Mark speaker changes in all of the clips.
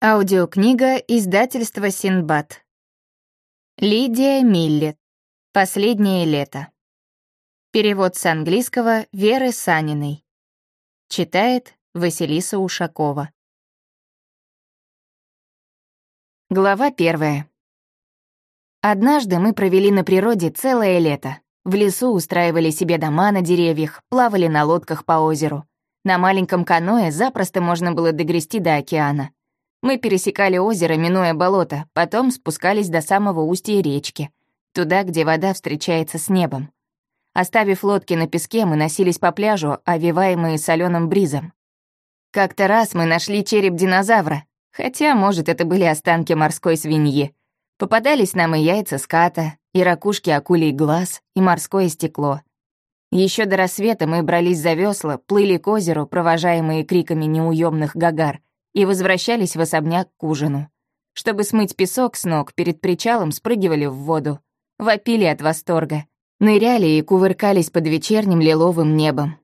Speaker 1: Аудиокнига издательства Синбад. Лидия Миллет. Последнее лето. Перевод с английского Веры Саниной. Читает Василиса Ушакова. Глава первая. Однажды мы провели на природе целое лето. В лесу устраивали себе дома на деревьях, плавали на лодках по озеру. На маленьком каное запросто можно было догрести до океана. Мы пересекали озеро, минуя болото, потом спускались до самого устья речки, туда, где вода встречается с небом. Оставив лодки на песке, мы носились по пляжу, овиваемые соленым бризом. Как-то раз мы нашли череп динозавра, хотя, может, это были останки морской свиньи. Попадались нам и яйца ската, и ракушки акулий глаз, и морское стекло. Еще до рассвета мы брались за весла, плыли к озеру, провожаемые криками неуемных гагар — и возвращались в особняк к ужину. Чтобы смыть песок с ног, перед причалом спрыгивали в воду. Вопили от восторга. Ныряли и кувыркались под вечерним лиловым небом.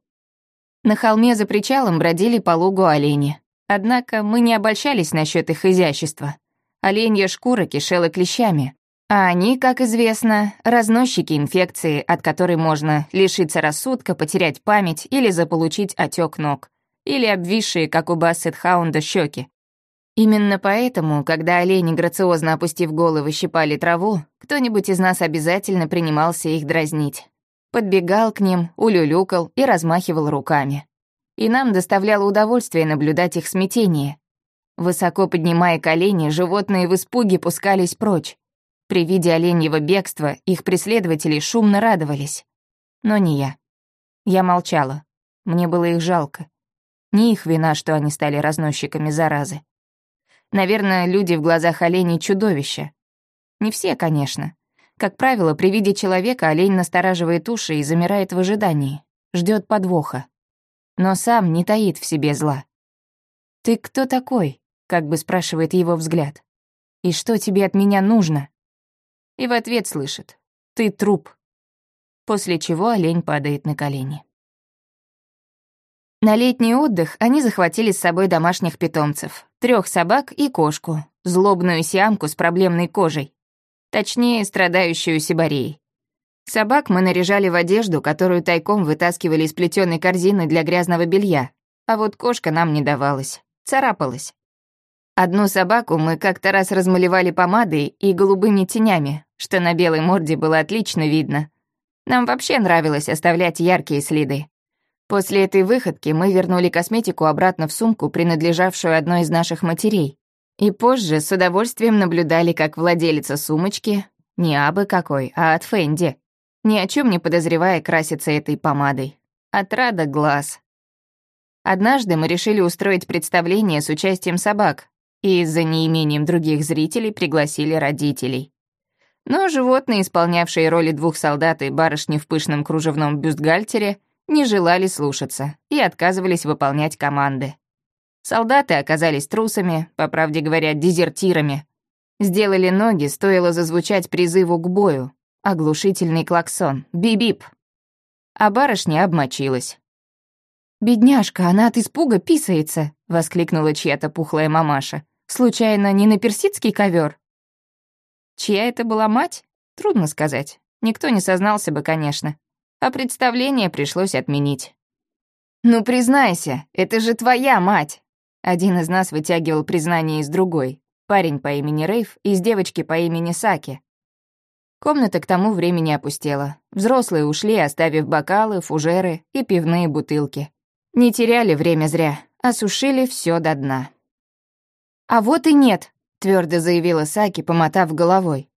Speaker 1: На холме за причалом бродили по лугу олени. Однако мы не обольщались насчет их изящества. Оленья шкура кишела клещами, а они, как известно, разносчики инфекции, от которой можно лишиться рассудка, потерять память или заполучить отек ног или обвисшие, как у бассет-хаунда, щеки. Именно поэтому, когда олени, грациозно опустив головы, щипали траву, кто-нибудь из нас обязательно принимался их дразнить. Подбегал к ним, улюлюкал и размахивал руками. И нам доставляло удовольствие наблюдать их смятение. Высоко поднимая колени, животные в испуге пускались прочь. При виде оленьего бегства их преследователи шумно радовались. Но не я. Я молчала. Мне было их жалко. Не их вина, что они стали разносчиками заразы. Наверное, люди в глазах оленей — чудовища. Не все, конечно. Как правило, при виде человека олень настораживает уши и замирает в ожидании, ждет подвоха. Но сам не таит в себе зла. «Ты кто такой?» — как бы спрашивает его взгляд. «И что тебе от меня нужно?» И в ответ слышит «Ты труп». После чего олень падает на колени. На летний отдых они захватили с собой домашних питомцев. трех собак и кошку, злобную сиамку с проблемной кожей. Точнее, страдающую сибарией. Собак мы наряжали в одежду, которую тайком вытаскивали из плетеной корзины для грязного белья. А вот кошка нам не давалась, царапалась. Одну собаку мы как-то раз размалевали помадой и голубыми тенями, что на белой морде было отлично видно. Нам вообще нравилось оставлять яркие следы. После этой выходки мы вернули косметику обратно в сумку, принадлежавшую одной из наших матерей. И позже с удовольствием наблюдали, как владелица сумочки, не абы какой, а от Фенди, ни о чем не подозревая краситься этой помадой. Отрада глаз. Однажды мы решили устроить представление с участием собак, и за неимением других зрителей пригласили родителей. Но животные, исполнявшие роли двух солдат и барышни в пышном кружевном бюстгальтере, не желали слушаться и отказывались выполнять команды. Солдаты оказались трусами, по правде говоря, дезертирами. Сделали ноги, стоило зазвучать призыву к бою. Оглушительный клаксон. Би-бип. А барышня обмочилась. «Бедняжка, она от испуга писается», — воскликнула чья-то пухлая мамаша. «Случайно не на персидский ковер? Чья это была мать? Трудно сказать. Никто не сознался бы, конечно а представление пришлось отменить. «Ну, признайся, это же твоя мать!» Один из нас вытягивал признание из другой. Парень по имени Рейв из девочки по имени Саки. Комната к тому времени опустела. Взрослые ушли, оставив бокалы, фужеры и пивные бутылки. Не теряли время зря, осушили все до дна. «А вот и нет», — твердо заявила Саки, помотав головой.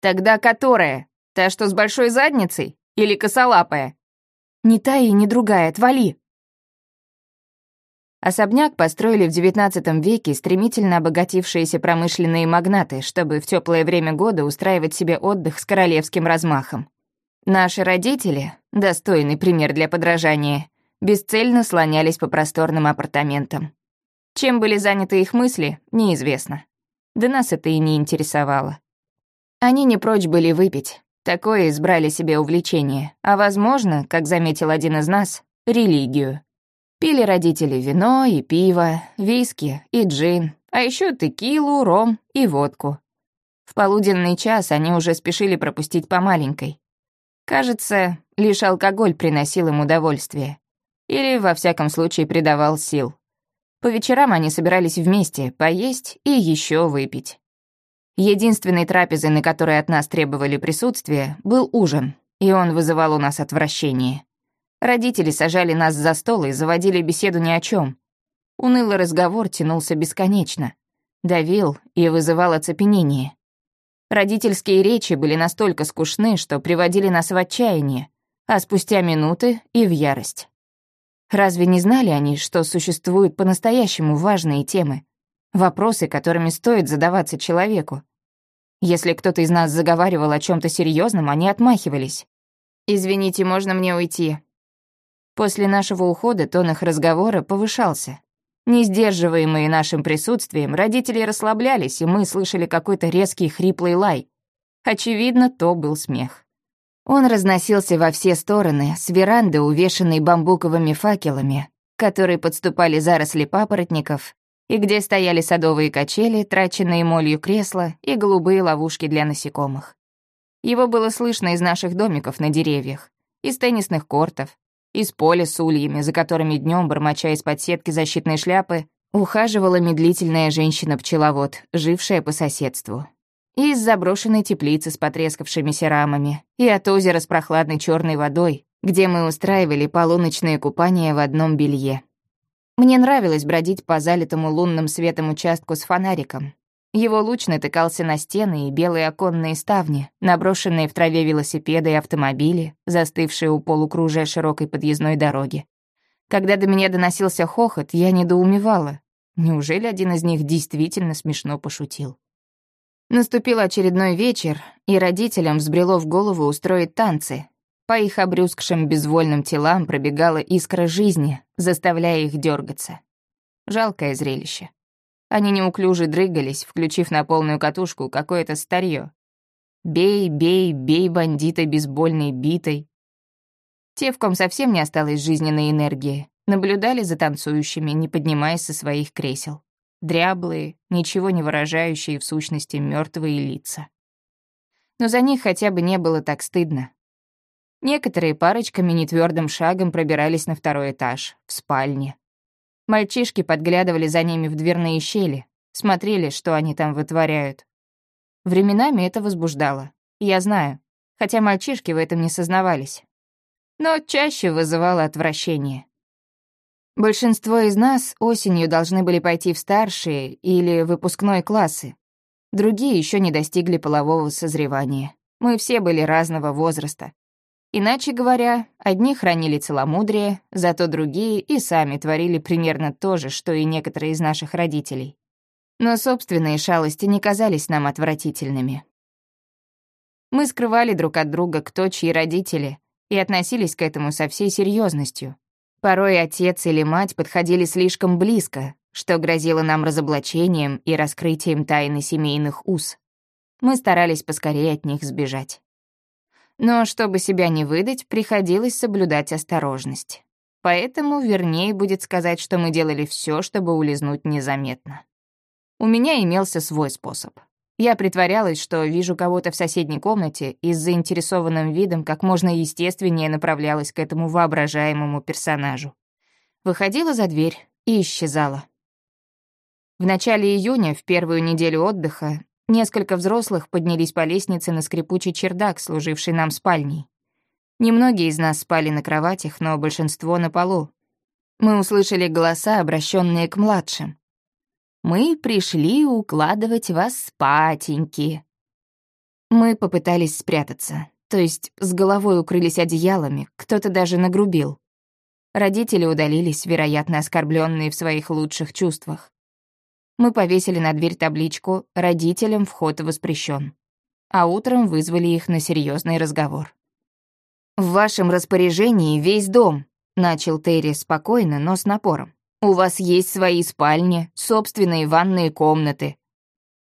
Speaker 1: «Тогда которая? Та, что с большой задницей?» Или косолапая?» «Ни та и ни другая, отвали!» Особняк построили в XIX веке стремительно обогатившиеся промышленные магнаты, чтобы в теплое время года устраивать себе отдых с королевским размахом. Наши родители, достойный пример для подражания, бесцельно слонялись по просторным апартаментам. Чем были заняты их мысли, неизвестно. Да нас это и не интересовало. Они не прочь были выпить, Такое избрали себе увлечение, а, возможно, как заметил один из нас, религию. Пили родители вино и пиво, виски и джин, А еще текилу, ром и водку. В полуденный час они уже спешили пропустить по маленькой. Кажется, лишь алкоголь приносил им удовольствие. Или, во всяком случае, придавал сил. По вечерам они собирались вместе поесть и еще выпить. Единственной трапезой, на которой от нас требовали присутствия, был ужин, и он вызывал у нас отвращение. Родители сажали нас за стол и заводили беседу ни о чем. Унылый разговор тянулся бесконечно, давил и вызывал оцепенение. Родительские речи были настолько скучны, что приводили нас в отчаяние, а спустя минуты и в ярость. Разве не знали они, что существуют по-настоящему важные темы, вопросы, которыми стоит задаваться человеку? Если кто-то из нас заговаривал о чем то серьезном, они отмахивались. «Извините, можно мне уйти?» После нашего ухода тон их разговора повышался. Не сдерживаемые нашим присутствием, родители расслаблялись, и мы слышали какой-то резкий хриплый лай. Очевидно, то был смех. Он разносился во все стороны, с веранды, увешанной бамбуковыми факелами, которые подступали заросли папоротников, и где стояли садовые качели, траченные молью кресла и голубые ловушки для насекомых. Его было слышно из наших домиков на деревьях, из теннисных кортов, из поля с ульями, за которыми днем, бормоча из-под сетки защитной шляпы, ухаживала медлительная женщина-пчеловод, жившая по соседству. И из заброшенной теплицы с потрескавшимися рамами, и от озера с прохладной черной водой, где мы устраивали полуночные купания в одном белье. Мне нравилось бродить по залитому лунным светом участку с фонариком, его луч натыкался на стены и белые оконные ставни, наброшенные в траве велосипеды и автомобили, застывшие у полукружия широкой подъездной дороги. Когда до меня доносился хохот, я недоумевала. Неужели один из них действительно смешно пошутил? Наступил очередной вечер, и родителям взбрело в голову устроить танцы. По их обрюзгшим безвольным телам пробегала искра жизни, заставляя их дергаться. Жалкое зрелище. Они неуклюже дрыгались, включив на полную катушку какое-то старье. «Бей, бей, бей бандита бейсбольной битой». Те, в ком совсем не осталось жизненной энергии, наблюдали за танцующими, не поднимаясь со своих кресел. Дряблые, ничего не выражающие в сущности мертвые лица. Но за них хотя бы не было так стыдно. Некоторые парочками нетвёрдым шагом пробирались на второй этаж, в спальне. Мальчишки подглядывали за ними в дверные щели, смотрели, что они там вытворяют. Временами это возбуждало, я знаю, хотя мальчишки в этом не сознавались. Но чаще вызывало отвращение. Большинство из нас осенью должны были пойти в старшие или выпускной классы. Другие еще не достигли полового созревания. Мы все были разного возраста. Иначе говоря, одни хранили целомудрие, зато другие и сами творили примерно то же, что и некоторые из наших родителей. Но собственные шалости не казались нам отвратительными. Мы скрывали друг от друга, кто чьи родители, и относились к этому со всей серьезностью. Порой отец или мать подходили слишком близко, что грозило нам разоблачением и раскрытием тайны семейных уз. Мы старались поскорее от них сбежать. Но чтобы себя не выдать, приходилось соблюдать осторожность. Поэтому вернее будет сказать, что мы делали все, чтобы улизнуть незаметно. У меня имелся свой способ. Я притворялась, что вижу кого-то в соседней комнате и с заинтересованным видом как можно естественнее направлялась к этому воображаемому персонажу. Выходила за дверь и исчезала. В начале июня, в первую неделю отдыха, Несколько взрослых поднялись по лестнице на скрипучий чердак, служивший нам спальней. Немногие из нас спали на кроватях, но большинство на полу. Мы услышали голоса, обращенные к младшим. «Мы пришли укладывать вас спатеньки». Мы попытались спрятаться, то есть с головой укрылись одеялами, кто-то даже нагрубил. Родители удалились, вероятно, оскорбленные в своих лучших чувствах мы повесили на дверь табличку «Родителям вход воспрещен», а утром вызвали их на серьезный разговор. «В вашем распоряжении весь дом», — начал Терри спокойно, но с напором. «У вас есть свои спальни, собственные ванные комнаты».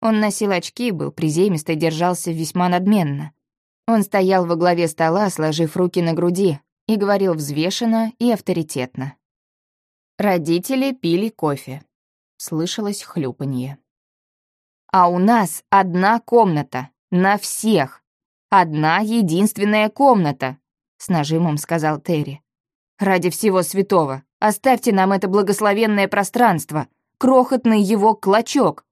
Speaker 1: Он носил очки, был приземист и держался весьма надменно. Он стоял во главе стола, сложив руки на груди, и говорил взвешенно и авторитетно. Родители пили кофе. Слышалось хлюпанье. «А у нас одна комната, на всех. Одна единственная комната», — с нажимом сказал Терри. «Ради всего святого, оставьте нам это благословенное пространство, крохотный его клочок.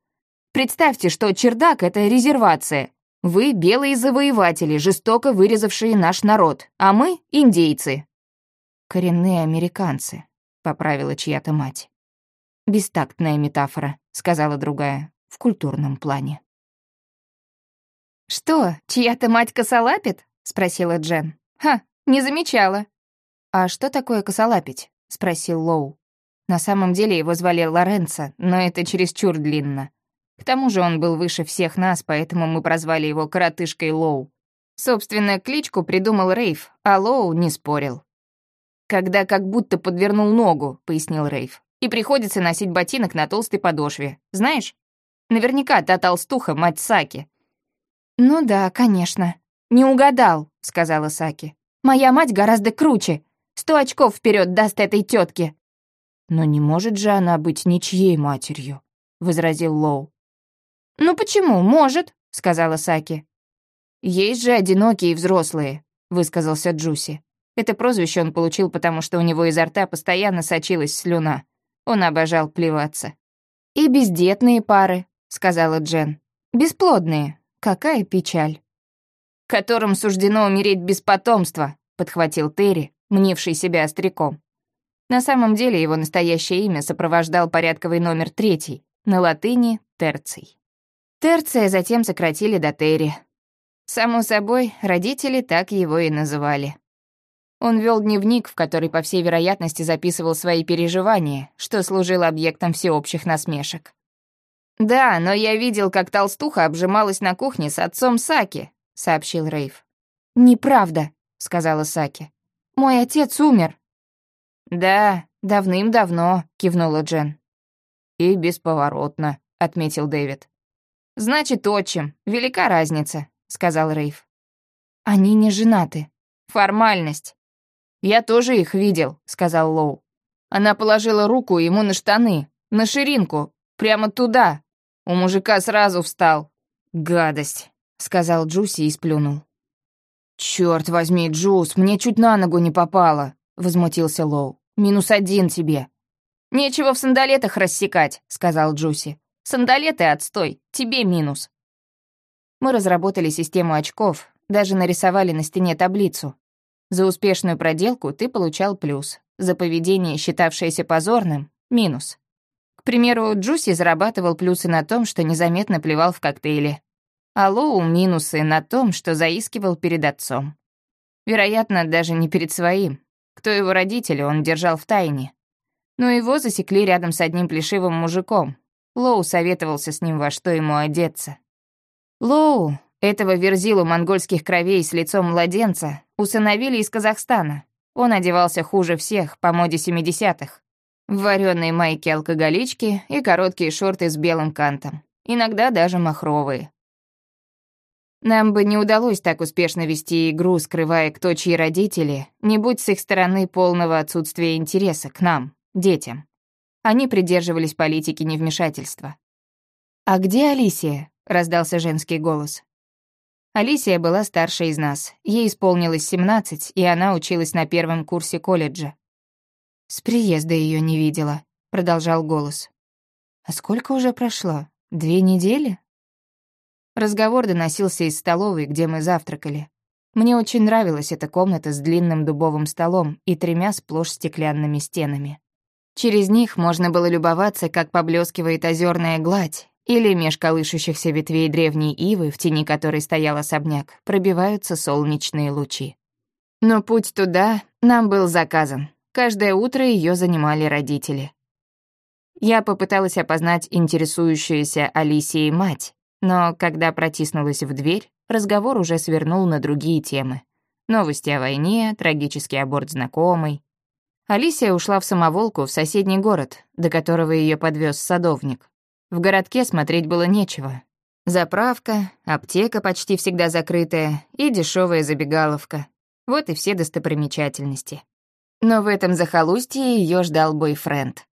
Speaker 1: Представьте, что чердак — это резервация. Вы — белые завоеватели, жестоко вырезавшие наш народ, а мы — индейцы». «Коренные американцы», — поправила чья-то мать. «Бестактная метафора», — сказала другая, — «в культурном плане».
Speaker 2: «Что, чья-то мать косолапит?» — спросила Джен. «Ха, не замечала».
Speaker 1: «А что такое косолапить?» — спросил Лоу. На самом деле его звали Лоренцо, но это чересчур длинно. К тому же он был выше всех нас, поэтому мы прозвали его коротышкой Лоу. Собственно, кличку придумал Рейв, а Лоу не спорил. «Когда как будто подвернул ногу», — пояснил Рейв. «И приходится носить ботинок на толстой подошве. Знаешь? Наверняка та толстуха — мать Саки».
Speaker 2: «Ну да, конечно. Не угадал», — сказала Саки. «Моя мать гораздо круче. Сто очков вперед даст этой тетке.
Speaker 1: «Но не может же она быть ничьей матерью», — возразил Лоу.
Speaker 2: «Ну почему? Может», — сказала Саки.
Speaker 1: «Есть же одинокие взрослые», — высказался Джуси. Это прозвище он получил, потому что у него изо рта постоянно сочилась слюна. Он обожал плеваться. «И бездетные пары», — сказала Джен. «Бесплодные. Какая печаль». «Которым суждено умереть без потомства», — подхватил Терри, мнивший себя остряком. На самом деле его настоящее имя сопровождал порядковый номер третий, на латыни — терций. Терция затем сократили до Терри. Само собой, родители так его и называли. Он вел дневник, в который, по всей вероятности, записывал свои переживания, что служило объектом всеобщих насмешек. «Да, но я видел, как толстуха обжималась на кухне с отцом Саки», — сообщил Рейв.
Speaker 2: «Неправда», — сказала Саки. «Мой отец умер».
Speaker 1: «Да, давным-давно», — кивнула Джен. «И бесповоротно», — отметил Дэвид. «Значит, отчим. Велика разница», — сказал Рейв.
Speaker 2: «Они не женаты».
Speaker 1: «Формальность». «Я тоже их видел», — сказал Лоу. Она положила руку ему на штаны, на ширинку, прямо туда. У мужика сразу встал. «Гадость», — сказал Джуси и сплюнул. «Чёрт возьми, Джус, мне чуть на ногу не попало», — возмутился Лоу. «Минус один тебе». «Нечего в сандалетах рассекать», — сказал Джуси. Сандалеты отстой, тебе минус. Мы разработали систему очков, даже нарисовали на стене таблицу. За успешную проделку ты получал плюс, за поведение, считавшееся позорным — минус. К примеру, Джуси зарабатывал плюсы на том, что незаметно плевал в коктейле, а Лоу — минусы на том, что заискивал перед отцом. Вероятно, даже не перед своим. Кто его родители, он держал в тайне. Но его засекли рядом с одним плешивым мужиком, Лоу советовался с ним, во что ему одеться. Лоу, этого верзилу монгольских кровей с лицом младенца, усыновили из Казахстана. Он одевался хуже всех, по моде 70-х. В варёные майки-алкоголички и короткие шорты с белым кантом. Иногда даже махровые. Нам бы не удалось так успешно вести игру, скрывая, кто чьи родители, не будь с их стороны полного отсутствия интереса к нам, детям. Они придерживались политики невмешательства. «А где Алисия?» — раздался женский голос. Алисия была старше из нас. Ей исполнилось 17, и она училась на первом курсе колледжа. «С приезда ее не видела», — продолжал голос. «А сколько уже прошло? Две недели?» Разговор доносился из столовой, где мы завтракали. Мне очень нравилась эта комната с длинным дубовым столом и тремя сплошь стеклянными стенами. Через них можно было любоваться, как поблескивает озерная гладь, или меж колышущихся ветвей древней ивы, в тени которой стоял особняк, пробиваются солнечные лучи. Но путь туда нам был заказан. Каждое утро ее занимали родители. Я попыталась опознать интересующуюся Алисией мать, но когда протиснулась в дверь, разговор уже свернул на другие темы. Новости о войне, трагический аборт знакомой, Алисия ушла в самоволку в соседний город, до которого ее подвез садовник. В городке смотреть было нечего. Заправка, аптека почти всегда закрытая и дешевая забегаловка. Вот и все достопримечательности. Но в этом захолустье ее ждал бойфренд.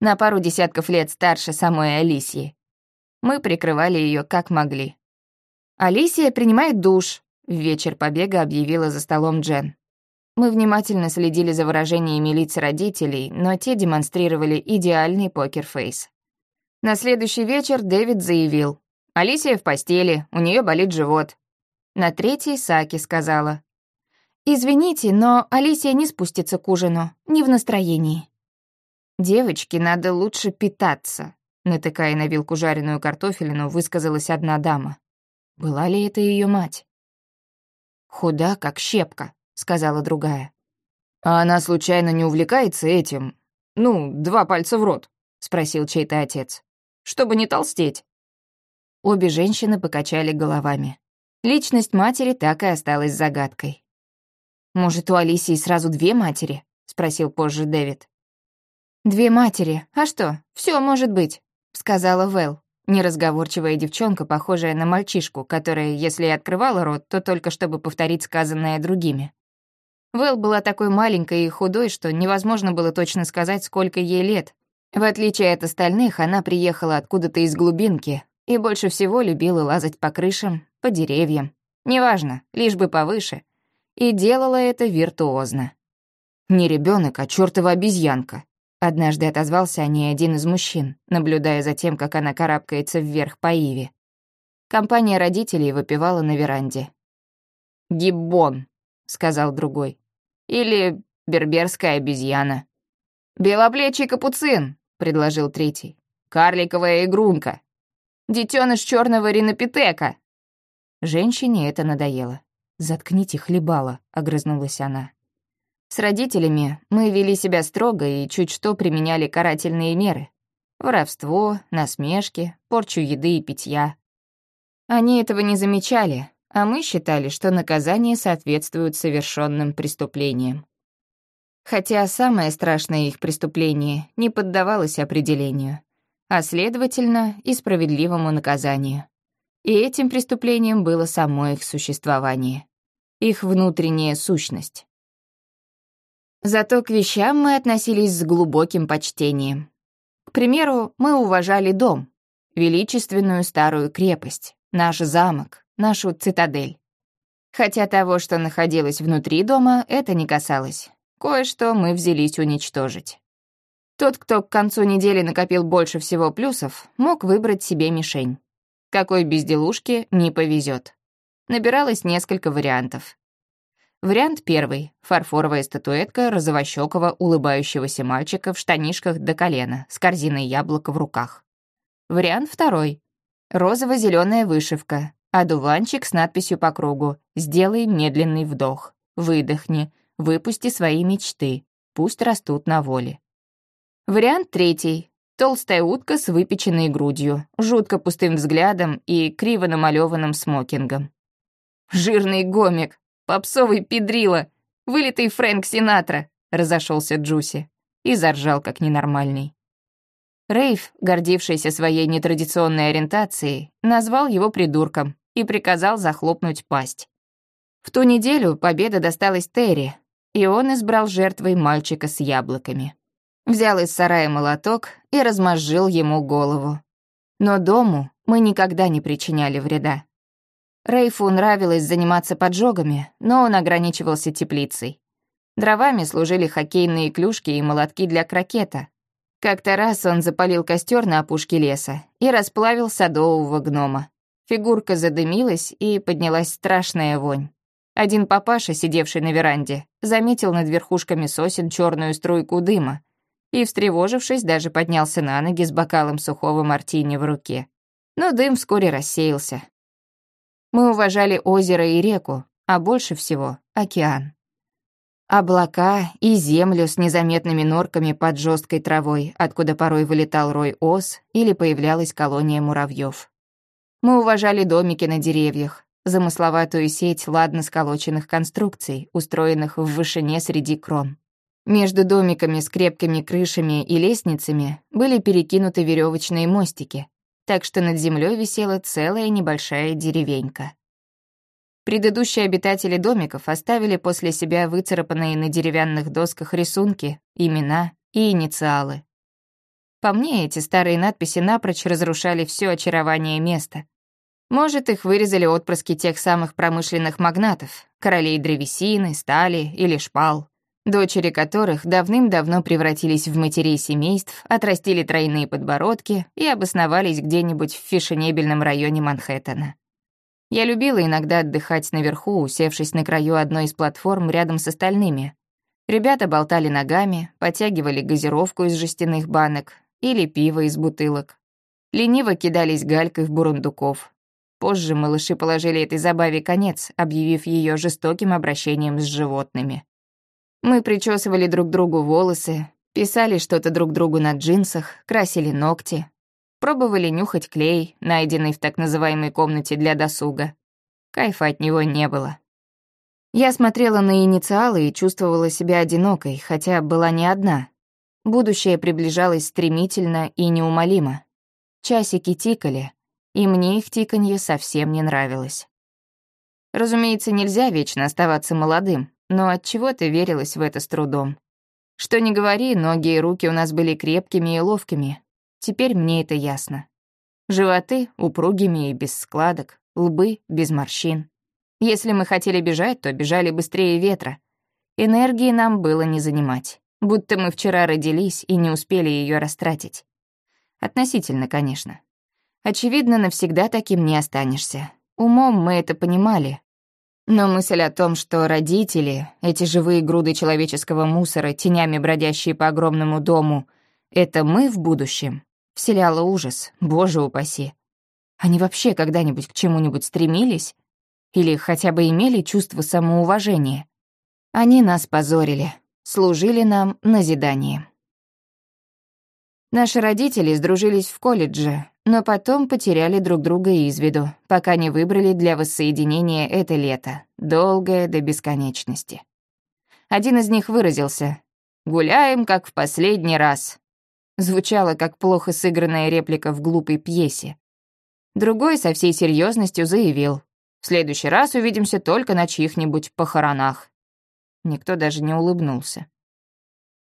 Speaker 1: на пару десятков лет старше самой Алисии. Мы прикрывали ее как могли. «Алисия принимает душ», — в вечер побега объявила за столом Джен. Мы внимательно следили за выражениями лиц родителей, но те демонстрировали идеальный покерфейс. На следующий вечер Дэвид заявил. «Алисия в постели, у нее болит живот». На третий Саки сказала. «Извините, но Алисия не спустится к ужину, не в настроении». «Девочке надо лучше питаться», натыкая на вилку жареную картофелину, высказалась одна дама. Была ли это ее мать? «Худа, как щепка», сказала другая. «А она случайно не увлекается этим? Ну, два пальца в рот?» — спросил чей-то отец. «Чтобы не толстеть». Обе женщины покачали головами. Личность матери так и осталась загадкой. «Может, у Алисии сразу две матери?» — спросил позже Дэвид. «Две матери. А что? Все может быть», — сказала Вэл. Неразговорчивая девчонка, похожая на мальчишку, которая, если и открывала рот, то только чтобы повторить сказанное другими. Вэл была такой маленькой и худой, что невозможно было точно сказать, сколько ей лет. В отличие от остальных, она приехала откуда-то из глубинки и больше всего любила лазать по крышам, по деревьям. Неважно, лишь бы повыше. И делала это виртуозно. «Не ребенок, а чёртова обезьянка», — однажды отозвался о ней один из мужчин, наблюдая за тем, как она карабкается вверх по Иве. Компания родителей выпивала на веранде. «Гиббон», — сказал другой. Или берберская обезьяна. «Белоплечий капуцин», — предложил третий. «Карликовая игрунка. Детёныш чёрного ринопитека». Женщине это надоело. «Заткните хлебала», — огрызнулась она. С родителями мы вели себя строго и чуть что применяли карательные меры. Воровство, насмешки, порчу еды и питья. Они этого не замечали, а мы считали, что наказания соответствуют совершенным преступлениям. Хотя самое страшное их преступление не поддавалось определению, а, следовательно, и справедливому наказанию. И этим преступлением было само их существование, их внутренняя сущность. Зато к вещам мы относились с глубоким почтением. К примеру, мы уважали дом, величественную старую крепость, наш замок, нашу цитадель. Хотя того, что находилось внутри дома, это не касалось. Кое-что мы взялись уничтожить. Тот, кто к концу недели накопил больше всего плюсов, мог выбрать себе мишень. Какой безделушке не повезет. Набиралось несколько вариантов. Вариант первый — фарфоровая статуэтка розовощекого улыбающегося мальчика в штанишках до колена с корзиной яблок в руках. Вариант второй — розово зеленая вышивка, Одуванчик с надписью по кругу «Сделай медленный вдох, выдохни, выпусти свои мечты, пусть растут на воле». Вариант третий. Толстая утка с выпеченной грудью, жутко пустым взглядом и криво намалёванным смокингом. «Жирный гомик, попсовый педрила, вылитый Фрэнк Синатра», — разошелся Джуси и заржал как ненормальный. Рейв, гордившийся своей нетрадиционной ориентацией, назвал его придурком и приказал захлопнуть пасть. В ту неделю победа досталась Терри, и он избрал жертвой мальчика с яблоками. Взял из сарая молоток и размозжил ему голову. Но дому мы никогда не причиняли вреда. Рейфу нравилось заниматься поджогами, но он ограничивался теплицей. Дровами служили хоккейные клюшки и молотки для крокета. Как-то раз он запалил костер на опушке леса и расплавил садового гнома. Фигурка задымилась, и поднялась страшная вонь. Один папаша, сидевший на веранде, заметил над верхушками сосен черную струйку дыма и, встревожившись, даже поднялся на ноги с бокалом сухого мартини в руке. Но дым вскоре рассеялся. Мы уважали озеро и реку, а больше всего — океан. Облака и землю с незаметными норками под жесткой травой, откуда порой вылетал рой ос или появлялась колония муравьев. Мы уважали домики на деревьях, замысловатую сеть ладно сколоченных конструкций, устроенных в вышине среди крон. Между домиками с крепкими крышами и лестницами были перекинуты веревочные мостики, так что над землей висела целая небольшая деревенька. Предыдущие обитатели домиков оставили после себя выцарапанные на деревянных досках рисунки, имена и инициалы. По мне, эти старые надписи напрочь разрушали все очарование места. Может, их вырезали отпрыски тех самых промышленных магнатов, королей древесины, стали или шпал, дочери которых давным-давно превратились в матерей семейств, отрастили тройные подбородки и обосновались где-нибудь в фешенебельном районе Манхэттена. Я любила иногда отдыхать наверху, усевшись на краю одной из платформ рядом с остальными. Ребята болтали ногами, потягивали газировку из жестяных банок или пиво из бутылок. Лениво кидались галькой в бурундуков. Позже малыши положили этой забаве конец, объявив ее жестоким обращением с животными. Мы причесывали друг другу волосы, писали что-то друг другу на джинсах, красили ногти, Пробовали нюхать клей, найденный в так называемой комнате для досуга. Кайфа от него не было. Я смотрела на инициалы и чувствовала себя одинокой, хотя была не одна. Будущее приближалось стремительно и неумолимо. Часики тикали, и мне их тиканье совсем не нравилось. Разумеется, нельзя вечно оставаться молодым, но от чего то верилось в это с трудом. Что ни говори, ноги и руки у нас были крепкими и ловкими, Теперь мне это ясно. Животы упругими и без складок, лбы без морщин. Если мы хотели бежать, то бежали быстрее ветра. Энергии нам было не занимать, будто мы вчера родились и не успели ее растратить. Относительно, конечно. Очевидно, навсегда таким не останешься. Умом мы это понимали. Но мысль о том, что родители, эти живые груды человеческого мусора, тенями бродящие по огромному дому, это мы в будущем, вселяла ужас, боже упаси. Они вообще когда-нибудь к чему-нибудь стремились? Или хотя бы имели чувство самоуважения? Они нас позорили, служили нам назиданием. Наши родители сдружились в колледже, но потом потеряли друг друга из виду, пока не выбрали для воссоединения это лето, долгое до бесконечности. Один из них выразился «Гуляем, как в последний раз», Звучало, как плохо сыгранная реплика в глупой пьесе. Другой со всей серьезностью заявил. «В следующий раз увидимся только на чьих-нибудь похоронах». Никто даже не улыбнулся.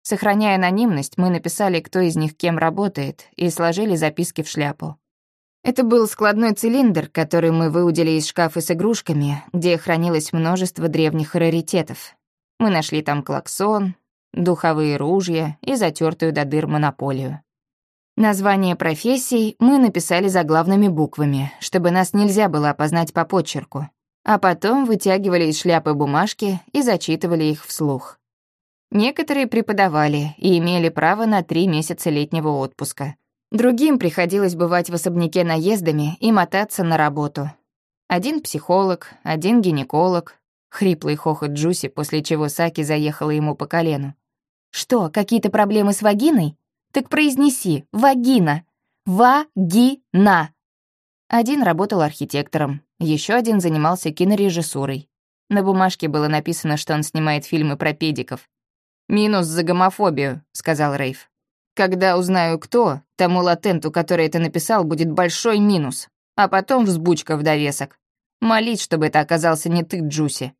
Speaker 1: Сохраняя анонимность, мы написали, кто из них кем работает, и сложили записки в шляпу. Это был складной цилиндр, который мы выудили из шкафа с игрушками, где хранилось множество древних раритетов. Мы нашли там клаксон, духовые ружья и затертую до дыр монополию. Название профессий мы написали заглавными буквами, чтобы нас нельзя было опознать по почерку, а потом вытягивали из шляпы бумажки и зачитывали их вслух. Некоторые преподавали и имели право на три месяца летнего отпуска. Другим приходилось бывать в особняке наездами и мотаться на работу. Один психолог, один гинеколог, Хриплый хохот Джуси, после чего Саки заехала ему по колену. «Что, какие-то проблемы с вагиной? Так произнеси, вагина. Вагина!» Один работал архитектором, еще один занимался кинорежиссурой. На бумажке было написано, что он снимает фильмы про педиков. «Минус за гомофобию», — сказал Рейв. «Когда узнаю, кто, тому латенту, который это написал, будет большой минус, а потом взбучка в довесок. Молить, чтобы это оказался не ты, Джуси.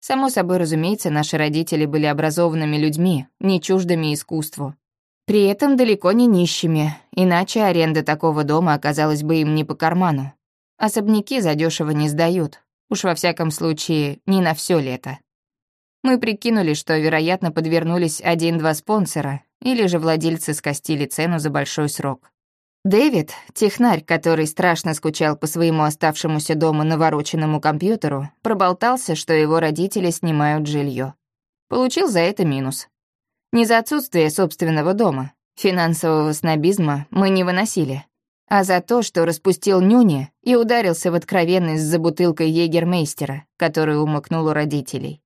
Speaker 1: Само собой, разумеется, наши родители были образованными людьми, не чуждыми искусству. При этом далеко не нищими, иначе аренда такого дома оказалась бы им не по карману. Особняки задешево не сдают, уж во всяком случае, не на все лето. Мы прикинули, что, вероятно, подвернулись один-два спонсора, или же владельцы скостили цену за большой срок. Дэвид, технарь, который страшно скучал по своему оставшемуся дома навороченному компьютеру, проболтался, что его родители снимают жилье. Получил за это минус. Не за отсутствие собственного дома, финансового снобизма мы не выносили, а за то, что распустил нюни и ударился в откровенность за бутылкой егермейстера, которую умыкнул у родителей.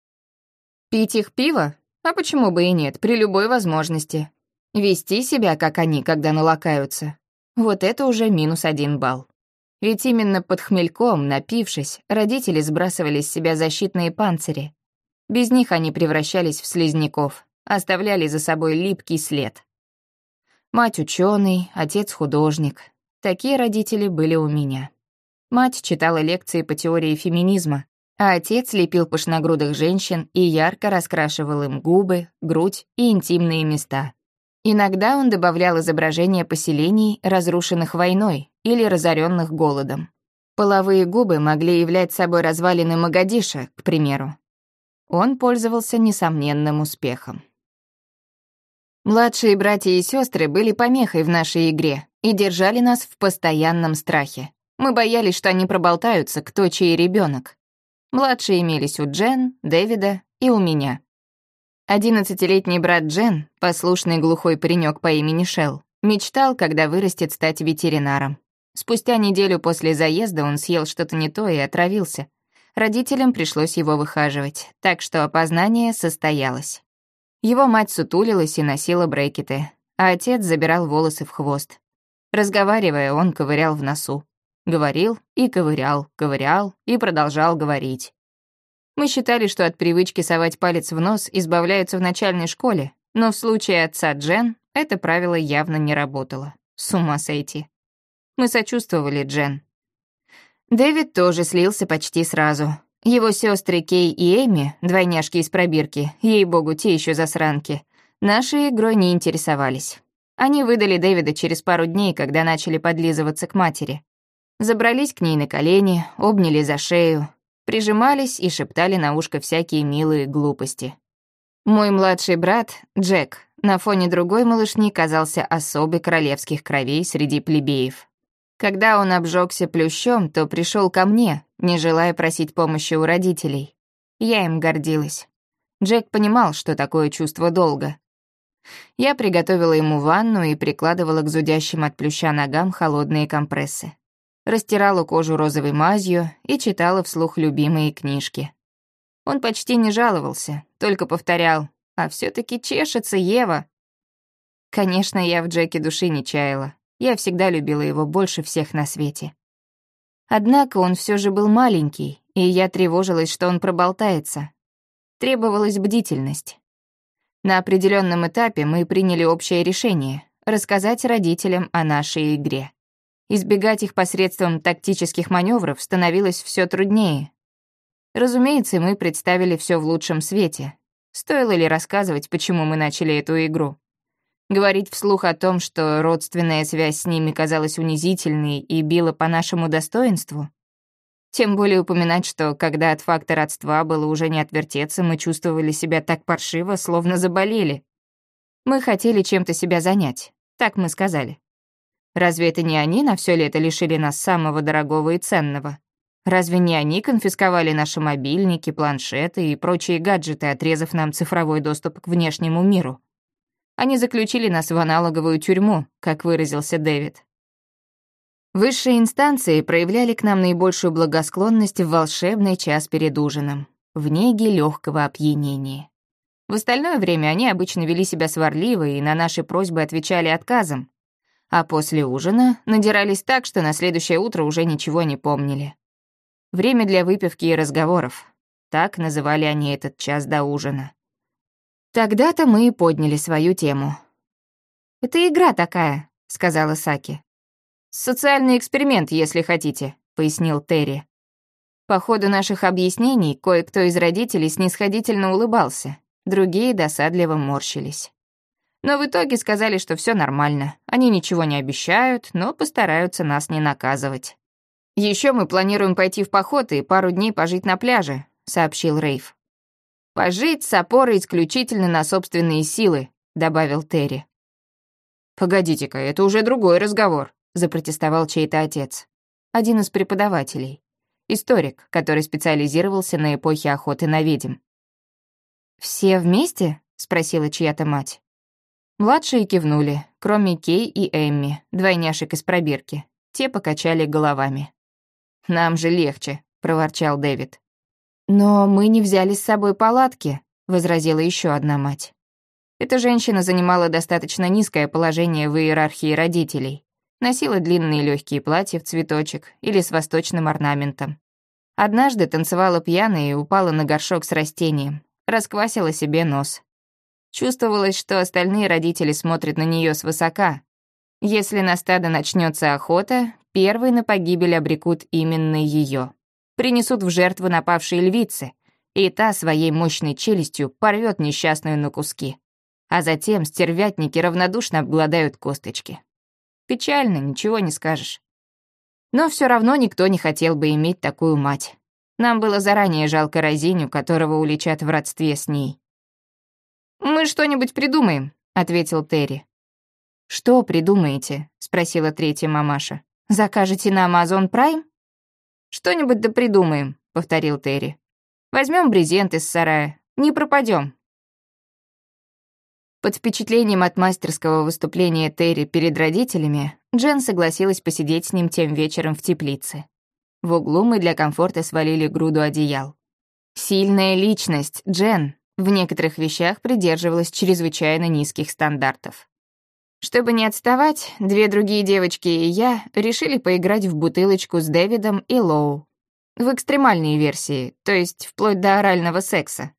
Speaker 1: Пить их пиво? А почему бы и нет, при любой возможности. Вести себя, как они, когда налакаются, вот это уже минус один балл. Ведь именно под хмельком, напившись, родители сбрасывали с себя защитные панцири. Без них они превращались в слизняков, оставляли за собой липкий след. Мать ученый, отец художник. Такие родители были у меня. Мать читала лекции по теории феминизма, а отец лепил пышногрудых женщин и ярко раскрашивал им губы, грудь и интимные места. Иногда он добавлял изображения поселений, разрушенных войной или разоренных голодом. Половые губы могли являть собой развалины Магадиша, к примеру. Он пользовался несомненным успехом. Младшие братья и сестры были помехой в нашей игре и держали нас в постоянном страхе. Мы боялись, что они проболтаются, кто чей ребенок. Младшие имелись у Джен, Дэвида и у меня. Одиннадцатилетний брат Джен, послушный глухой паренек по имени Шелл, мечтал, когда вырастет, стать ветеринаром. Спустя неделю после заезда он съел что-то не то и отравился. Родителям пришлось его выхаживать, так что опознание состоялось. Его мать сутулилась и носила брекеты, а отец забирал волосы в хвост. Разговаривая, он ковырял в носу. Говорил и ковырял, ковырял и продолжал говорить. Мы считали, что от привычки совать палец в нос избавляются в начальной школе, но в случае отца Джен это правило явно не работало. С ума сойти. Мы сочувствовали Джен. Дэвид тоже слился почти сразу. Его сестры Кей и Эми, двойняшки из пробирки, ей-богу, те еще засранки, нашей игрой не интересовались. Они выдали Дэвида через пару дней, когда начали подлизываться к матери. Забрались к ней на колени, обняли за шею, прижимались и шептали на ушко всякие милые глупости. Мой младший брат, Джек, на фоне другой малышни казался особой королевских кровей среди плебеев. Когда он обжегся плющом, то пришел ко мне, не желая просить помощи у родителей. Я им гордилась. Джек понимал, что такое чувство долга. Я приготовила ему ванну и прикладывала к зудящим от плюща ногам холодные компрессы растирала кожу розовой мазью и читала вслух любимые книжки. Он почти не жаловался, только повторял «А все таки чешется Ева». Конечно, я в Джеке души не чаяла. Я всегда любила его больше всех на свете. Однако он все же был маленький, и я тревожилась, что он проболтается. Требовалась бдительность. На определенном этапе мы приняли общее решение — рассказать родителям о нашей игре. Избегать их посредством тактических маневров становилось все труднее. Разумеется, мы представили все в лучшем свете. Стоило ли рассказывать, почему мы начали эту игру? Говорить вслух о том, что родственная связь с ними казалась унизительной и била по нашему достоинству? Тем более упоминать, что когда от факта родства было уже не отвертеться, мы чувствовали себя так паршиво, словно заболели. Мы хотели чем-то себя занять, так мы сказали. Разве это не они на все лето лишили нас самого дорогого и ценного? Разве не они конфисковали наши мобильники, планшеты и прочие гаджеты, отрезав нам цифровой доступ к внешнему миру? Они заключили нас в аналоговую тюрьму, как выразился Дэвид. Высшие инстанции проявляли к нам наибольшую благосклонность в волшебный час перед ужином, в неге легкого опьянения. В остальное время они обычно вели себя сварливо и на наши просьбы отвечали отказом, а после ужина надирались так, что на следующее утро уже ничего не помнили. Время для выпивки и разговоров. Так называли они этот час до ужина. Тогда-то мы и подняли свою тему. «Это игра такая», — сказала Саки. «Социальный эксперимент, если хотите», — пояснил Терри. По ходу наших объяснений кое-кто из родителей снисходительно улыбался, другие досадливо морщились. Но в итоге сказали, что все нормально. Они ничего не обещают, но постараются нас не наказывать. Еще мы планируем пойти в поход и пару дней пожить на пляже», — сообщил Рейв. «Пожить с опорой исключительно на собственные силы», — добавил Терри. «Погодите-ка, это уже другой разговор», — запротестовал чей-то отец. Один из преподавателей. Историк, который специализировался на эпохе охоты на ведьм. «Все вместе?» — спросила чья-то мать. Младшие кивнули, кроме Кей и Эмми, двойняшек из пробирки. Те покачали головами. «Нам же легче», — проворчал Дэвид. «Но мы не взяли с собой палатки», — возразила еще одна мать. Эта женщина занимала достаточно низкое положение в иерархии родителей. Носила длинные легкие платья в цветочек или с восточным орнаментом. Однажды танцевала пьяная и упала на горшок с растением. Расквасила себе нос. Чувствовалось, что остальные родители смотрят на нее свысока. Если на стадо начнется охота, первой на погибель обрекут именно ее. Принесут в жертву напавшей львицы, и та своей мощной челюстью порвет несчастную на куски. а затем стервятники равнодушно обгладают косточки. Печально, ничего не скажешь. Но все равно никто не хотел бы иметь такую мать. Нам было заранее жалко Розиню, которого уличат в родстве с ней. «Мы что-нибудь придумаем», — ответил Терри. «Что придумаете?» — спросила третья мамаша. «Закажете на Amazon Prime?» «Что-нибудь да придумаем», — повторил Терри. Возьмем брезент из сарая. Не пропадем. Под впечатлением от мастерского выступления Терри перед родителями, Джен согласилась посидеть с ним тем вечером в теплице. В углу мы для комфорта свалили груду одеял. Сильная личность, Джен, в некоторых вещах придерживалась чрезвычайно низких стандартов. Чтобы не отставать, две другие девочки и я решили поиграть в бутылочку с Дэвидом и Лоу. В экстремальной версии, то есть вплоть до орального секса.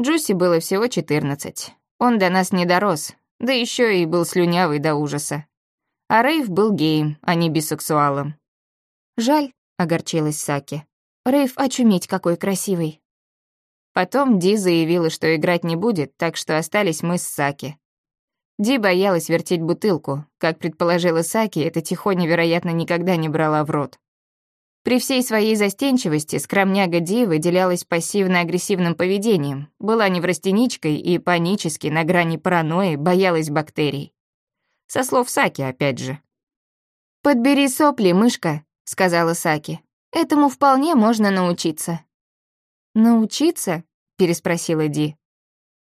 Speaker 1: Джуси было всего 14. Он до нас не дорос, да еще и был слюнявый до ужаса. А Рейв был геем, а не бисексуалом.
Speaker 2: «Жаль», — огорчилась Саки. «Рейв очуметь какой красивый».
Speaker 1: Потом Ди заявила, что играть не будет, так что остались мы с Саки. Ди боялась вертеть бутылку. Как предположила Саки, эта тихоня, вероятно, никогда не брала в рот. При всей своей застенчивости скромняга Ди выделялась пассивно-агрессивным поведением, была неврастеничкой и панически, на грани паранойи, боялась бактерий. Со слов Саки, опять же.
Speaker 2: «Подбери сопли, мышка», — сказала Саки. «Этому вполне можно научиться».
Speaker 1: «Научиться?» — переспросила Ди.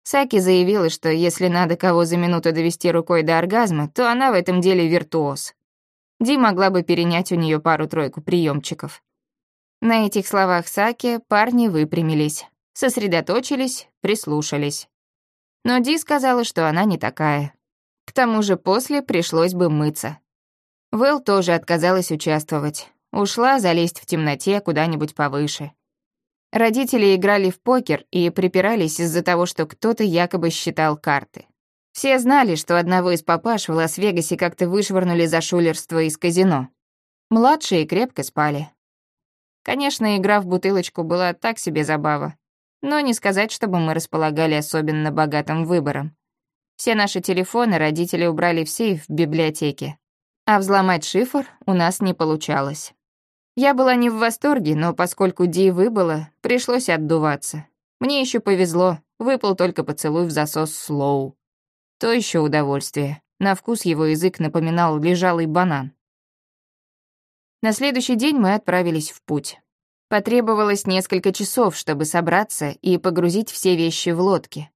Speaker 1: Саки заявила, что если надо кого за минуту довести рукой до оргазма, то она в этом деле виртуоз. Ди могла бы перенять у нее пару-тройку приемчиков. На этих словах Саки парни выпрямились, сосредоточились, прислушались. Но Ди сказала, что она не такая. К тому же после пришлось бы мыться. Вэл тоже отказалась участвовать. Ушла залезть в темноте куда-нибудь повыше. Родители играли в покер и припирались из-за того, что кто-то якобы считал карты. Все знали, что одного из папаш в Лас-Вегасе как-то вышвырнули за шулерство из казино. Младшие крепко спали. Конечно, игра в бутылочку была так себе забава, но не сказать, чтобы мы располагали особенно богатым выбором. Все наши телефоны родители убрали в сейф в библиотеке, а взломать шифр у нас не получалось. Я была не в восторге, но поскольку Ди выбыла, пришлось отдуваться. Мне еще повезло, выпал только поцелуй в засос Слоу. То еще удовольствие. На вкус его язык напоминал лежалый банан. На следующий день мы отправились в путь. Потребовалось несколько часов, чтобы собраться и погрузить все вещи в лодки.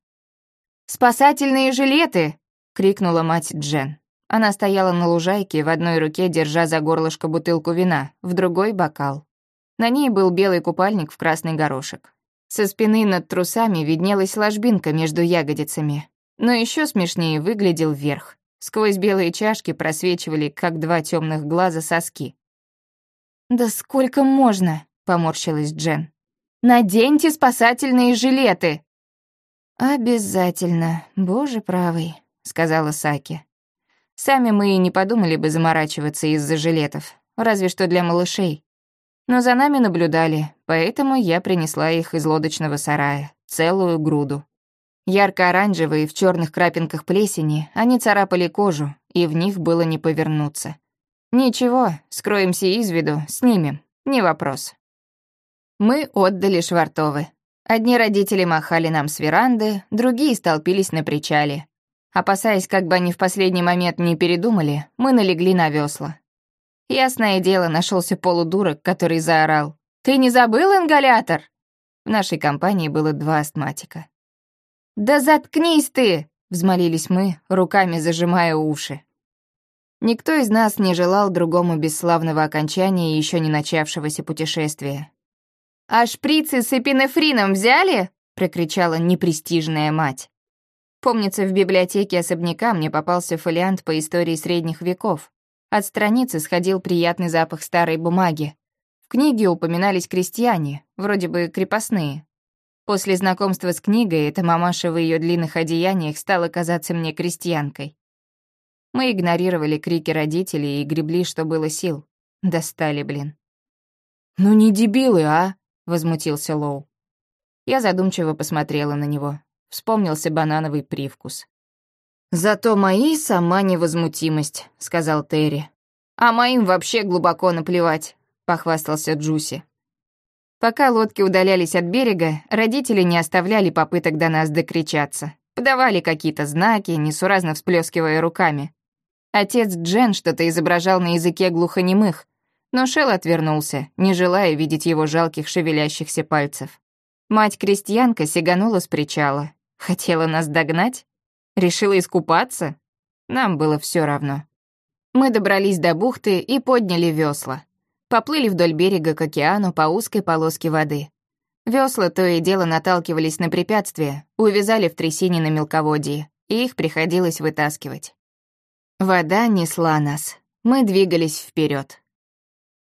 Speaker 1: «Спасательные жилеты!» — крикнула мать Джен. Она стояла на лужайке, в одной руке держа за горлышко бутылку вина, в другой — бокал. На ней был белый купальник в красный горошек. Со спины над трусами виднелась ложбинка между ягодицами, но еще смешнее выглядел верх. Сквозь белые чашки просвечивали, как два темных глаза соски.
Speaker 2: «Да сколько можно?» — поморщилась Джен.
Speaker 1: «Наденьте спасательные жилеты!»
Speaker 2: «Обязательно, боже правый», — сказала Саки.
Speaker 1: Сами мы и не подумали бы заморачиваться из-за жилетов, разве что для малышей. Но за нами наблюдали, поэтому я принесла их из лодочного сарая, целую груду. Ярко-оранжевые, в черных крапинках плесени, они царапали кожу, и в них было не повернуться. Ничего, скроемся из виду, снимем, не вопрос. Мы отдали швартовы. Одни родители махали нам с веранды, другие столпились на причале. Опасаясь, как бы они в последний момент не передумали, мы налегли на весла. Ясное дело, нашелся полудурок, который заорал. «Ты не забыл ингалятор?» В нашей компании было два астматика. «Да заткнись ты!» — взмолились мы, руками зажимая уши. Никто из нас не желал другому бесславного окончания еще не начавшегося путешествия. «А шприцы с эпинефрином взяли?» — прокричала непрестижная мать. Помнится, в библиотеке особняка мне попался фолиант по истории средних веков. От страницы сходил приятный запах старой бумаги. В книге упоминались крестьяне, вроде бы крепостные, После знакомства с книгой эта мамаша в ее длинных одеяниях стала казаться мне крестьянкой. Мы игнорировали крики родителей и гребли, что было сил. Достали, блин.
Speaker 2: «Ну не дебилы, а?»
Speaker 1: — возмутился Лоу. Я задумчиво посмотрела на него. Вспомнился банановый привкус. «Зато мои сама невозмутимость», — сказал Терри. «А моим вообще глубоко наплевать», — похвастался Джуси. Пока лодки удалялись от берега, родители не оставляли попыток до нас докричаться. Подавали какие-то знаки, несуразно всплескивая руками. Отец Джен что-то изображал на языке глухонемых, но Шел отвернулся, не желая видеть его жалких шевелящихся пальцев. Мать-крестьянка сиганула с причала. Хотела нас догнать? Решила искупаться? Нам было все равно. Мы добрались до бухты и подняли весла. Поплыли вдоль берега к океану по узкой полоске воды. Весла то и дело наталкивались на препятствия, увязали в трясине на мелководье, и их приходилось вытаскивать. Вода несла нас. Мы двигались вперед.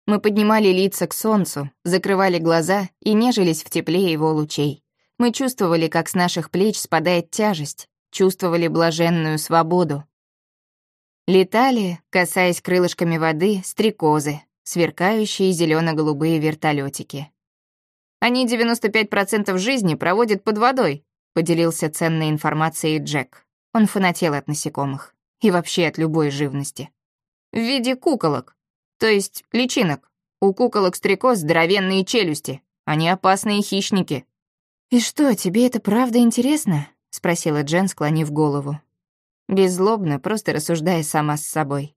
Speaker 1: Мы поднимали лица к солнцу, закрывали глаза и нежились в тепле его лучей. Мы чувствовали, как с наших плеч спадает тяжесть, чувствовали блаженную свободу. Летали, касаясь крылышками воды, стрекозы, сверкающие зелено голубые вертолетики. Они 95% жизни проводят под водой, поделился ценной информацией Джек. Он фанател от насекомых и вообще от любой живности. В виде куколок. То есть личинок. У куколок-стрекоз здоровенные челюсти. Они опасные хищники. «И что, тебе это правда интересно?» — спросила Джен, склонив голову. Беззлобно, просто рассуждая сама с собой.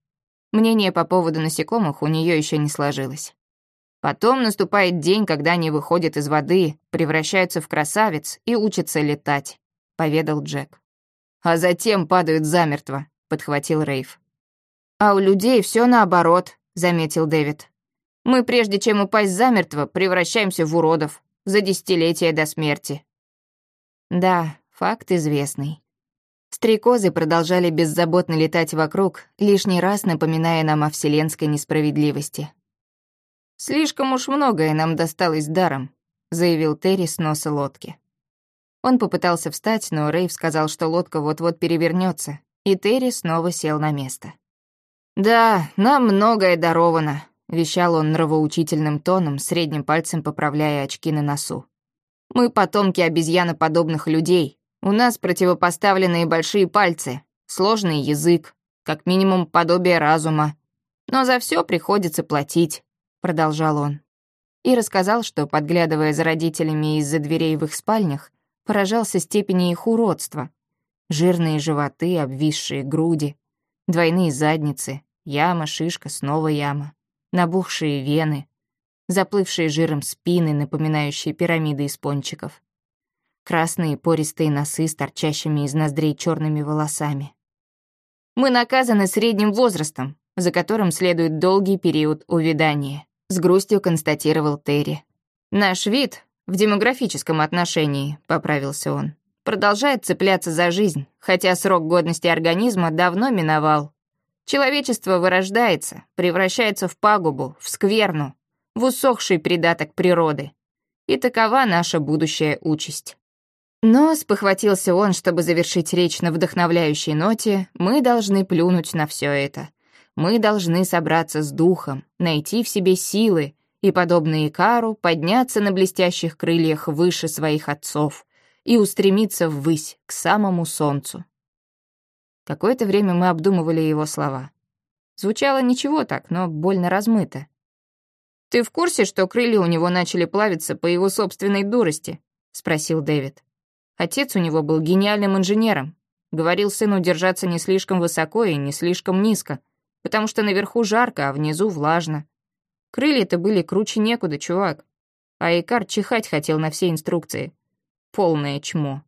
Speaker 1: Мнение по поводу насекомых у нее еще не сложилось. Потом наступает день, когда они выходят из воды, превращаются в красавиц и учатся летать, поведал Джек. А затем падают замертво, подхватил Рейв. А у людей все наоборот, — заметил Дэвид. «Мы, прежде чем упасть замертво, превращаемся в уродов за десятилетия до смерти». Да, факт известный. Стрекозы продолжали беззаботно летать вокруг, лишний раз напоминая нам о вселенской несправедливости. «Слишком уж многое нам досталось даром», — заявил Терри с носа лодки. Он попытался встать, но Рейв сказал, что лодка вот-вот перевернется, и Терри снова сел на место. «Да, нам многое даровано», — вещал он нравоучительным тоном, средним пальцем поправляя очки на носу. «Мы потомки обезьяноподобных людей. У нас противопоставленные большие пальцы, сложный язык, как минимум подобие разума. Но за все приходится платить», — продолжал он. И рассказал, что, подглядывая за родителями из-за дверей в их спальнях, поражался степени их уродства. Жирные животы, обвисшие груди — Двойные задницы, яма, шишка, снова яма, набухшие вены, заплывшие жиром спины, напоминающие пирамиды из пончиков, красные пористые носы с торчащими из ноздрей черными волосами. Мы наказаны средним возрастом, за которым следует долгий период увядания, с грустью констатировал Терри. Наш вид в демографическом отношении, поправился он, продолжает цепляться за жизнь, хотя срок годности организма давно миновал. Человечество вырождается, превращается в пагубу, в скверну, в усохший придаток природы. И такова наша будущая участь. Но, спохватился он, чтобы завершить речь на вдохновляющей ноте, мы должны плюнуть на все это. Мы должны собраться с духом, найти в себе силы и, подобно Икару, подняться на блестящих крыльях выше своих отцов, и устремиться ввысь, к самому солнцу. Какое-то время мы обдумывали его слова. Звучало ничего так, но больно размыто. «Ты в курсе, что крылья у него начали плавиться по его собственной дурости?» — спросил Дэвид. Отец у него был гениальным инженером. Говорил сыну держаться не слишком высоко и не слишком низко, потому что наверху жарко, а внизу влажно. Крылья-то были круче некуда, чувак. А Икар чихать хотел на все инструкции. Полное чмо.